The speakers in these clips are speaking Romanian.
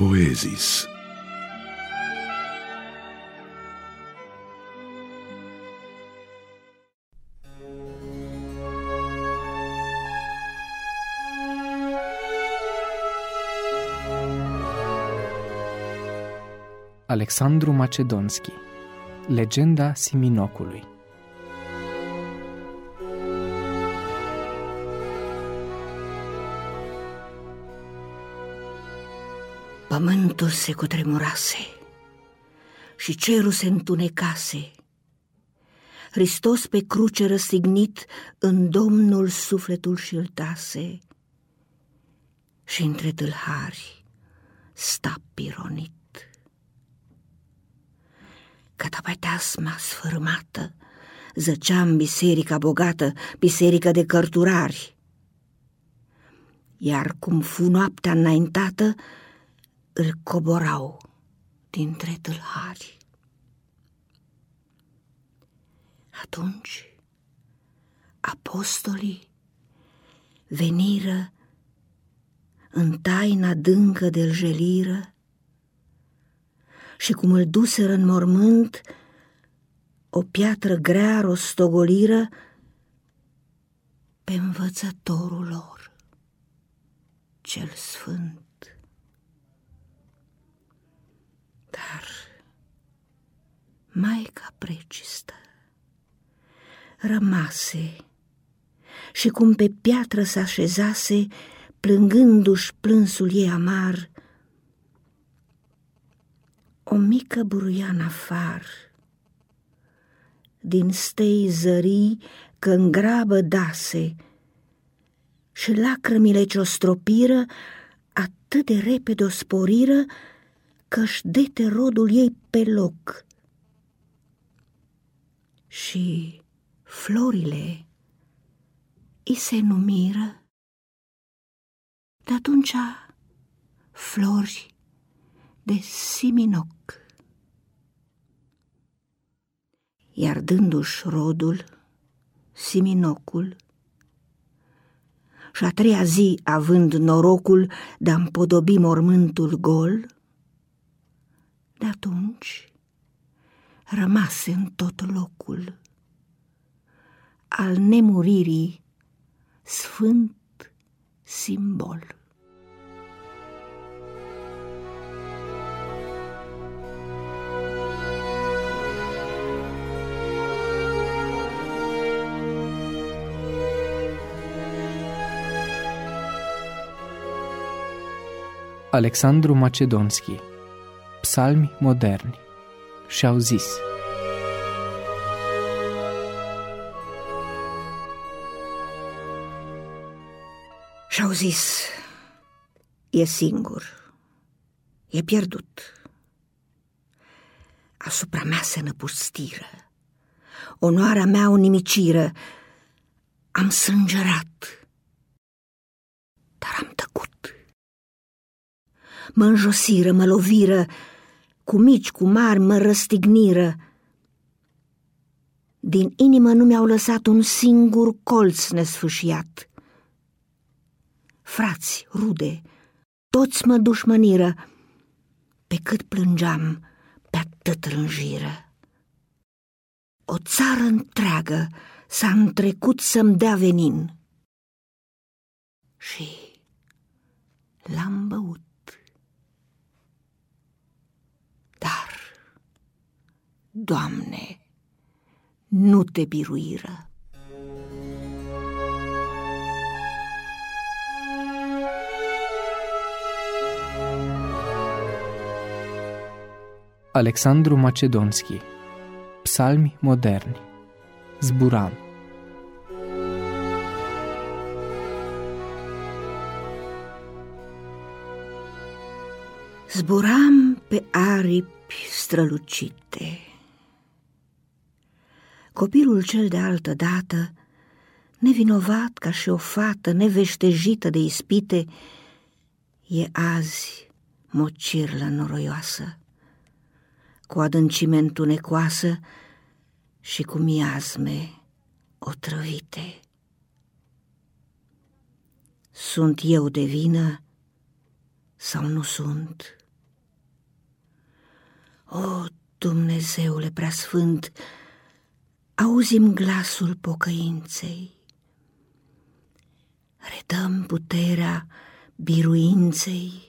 Poezis. Alexandru Macedonski Legenda Siminocului Pământul se cutremurase și cerul se întunecase. Hristos pe cruce răstignit în Domnul sufletul și-l tase și între tâlhari sta pironit. Catapeteasma sfârmată zăcea în biserica bogată, biserică de cărturari. Iar cum fu noaptea înaintată, îl coborau dintre tâlhari. Atunci apostolii veniră în taina dâncă de jeliră și cum îl duseră în mormânt, o piatră grea rostogoliră pe învățătorul lor, cel sfânt. Dar Maica precistă rămase și cum pe piatră s-așezase, plângându-și plânsul ei amar, o mică buruian afar, din stei zării că în grabă dase și lacrămile ce-o stropiră atât de repede o sporiră că-și dete rodul ei pe loc. Și florile îi se numiră de atunci flori de siminoc. Iar dându-și rodul, siminocul, și a treia zi având norocul de a împodobi mormântul gol, de atunci rămase în tot locul. Al nemuririi sfânt simbol. Alexandru Macedonski. Psalmi moderni și-au zis. Și-au zis, e singur, e pierdut. Asupra mea se năpustiră, onoarea mea o nimiciră, am sângerat, dar am tăcut. Mă înjosiră, mă loviră, cu mici, cu mari mă răstigniră. Din inimă nu mi-au lăsat un singur colț nesfâșiat. Frați, rude, toți mă dușmăniră, pe cât plângeam, pe atât rânjiră. O țară întreagă s-a întrecut să-mi dea venin. Și l-am băut. Doamne, nu te biruiră. Alexandru Macedonski. Psalmi moderni. Zburam Zburam pe aripi strălucite Copilul cel de altă dată, nevinovat ca și o fată neveștejită de ispite, e azi mocirlă noroioasă, cu adâncime întunecoasă și cu miasme otrăvite. Sunt eu de vină sau nu sunt? O, Dumnezeule preasfânt, auzim glasul pocăinței. Redăm puterea biruinței,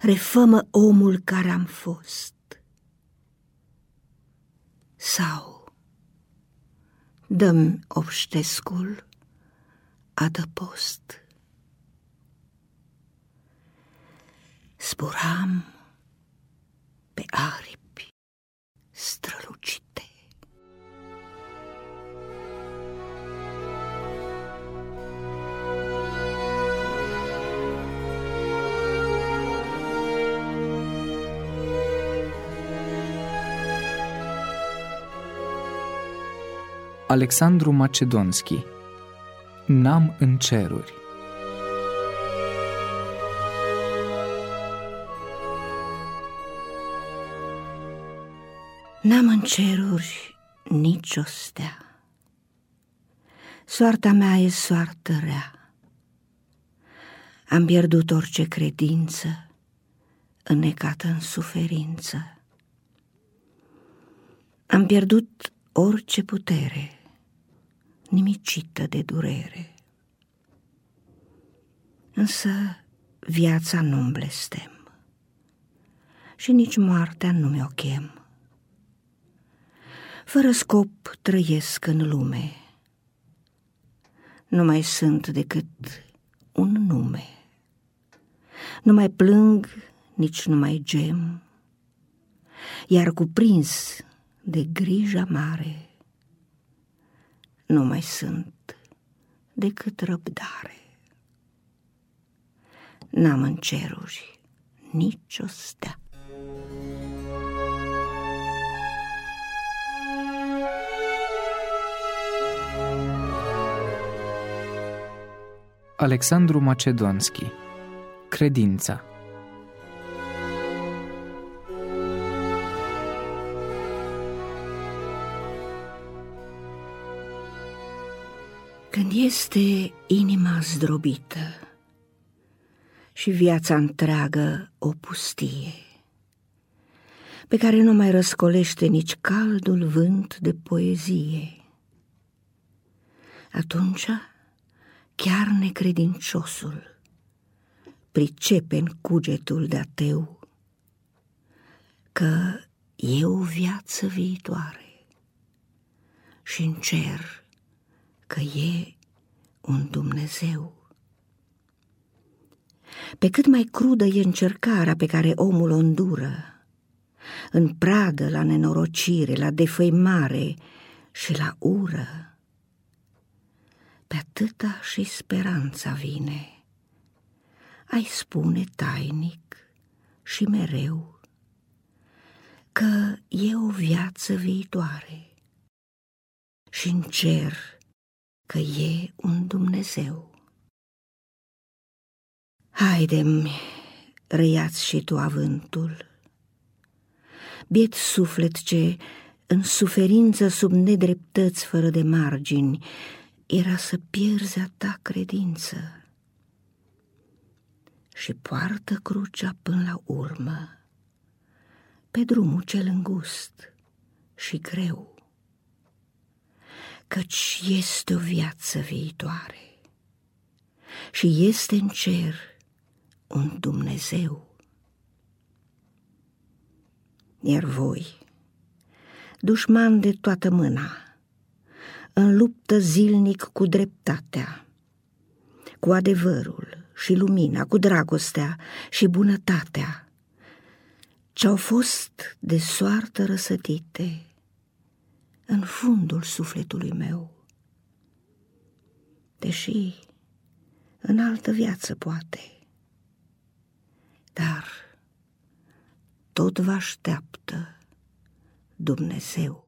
refămă omul care am fost. Sau dăm obștescul adăpost. Zburam pe aripi strălucite. Alexandru Macedonski N-am în ceruri N-am în ceruri nicio stea. Soarta mea e soartă rea. Am pierdut orice credință, înnecată în suferință. Am pierdut orice putere, nimicită de durere. Însă viața nu-mi blestem și nici moartea nu mi-o chem fără scop trăiesc în lume. Nu mai sunt decât un nume. Nu mai plâng, nici nu mai gem, iar cuprins de grija mare, nu mai sunt decât răbdare. N-am în ceruri nicio stea. Alexandru Macedonski Credința Când este inima zdrobită și viața întreagă o pustie, pe care nu mai răscolește nici caldul vânt de poezie, atunci chiar necredinciosul pricepe în cugetul de ateu că e o viață viitoare și în cer că e un Dumnezeu. Pe cât mai crudă e încercarea pe care omul o îndură, în pradă la nenorocire, la defăimare și la ură, pe atâta și speranța vine. Ai spune tainic și mereu că e o viață viitoare și în cer că e un Dumnezeu. Haide-mi, răiați și tu avântul, biet suflet ce, în suferință sub nedreptăți fără de margini, era să pierzi a ta credință. Și poartă crucea până la urmă, pe drumul cel îngust și greu, căci este o viață viitoare și este în cer un Dumnezeu. Iar voi, dușman de toată mâna, în luptă zilnic cu dreptatea, cu adevărul și lumina, cu dragostea și bunătatea, ce-au fost de soartă răsătite în fundul sufletului meu. Deși în altă viață poate, dar tot vă așteaptă Dumnezeu.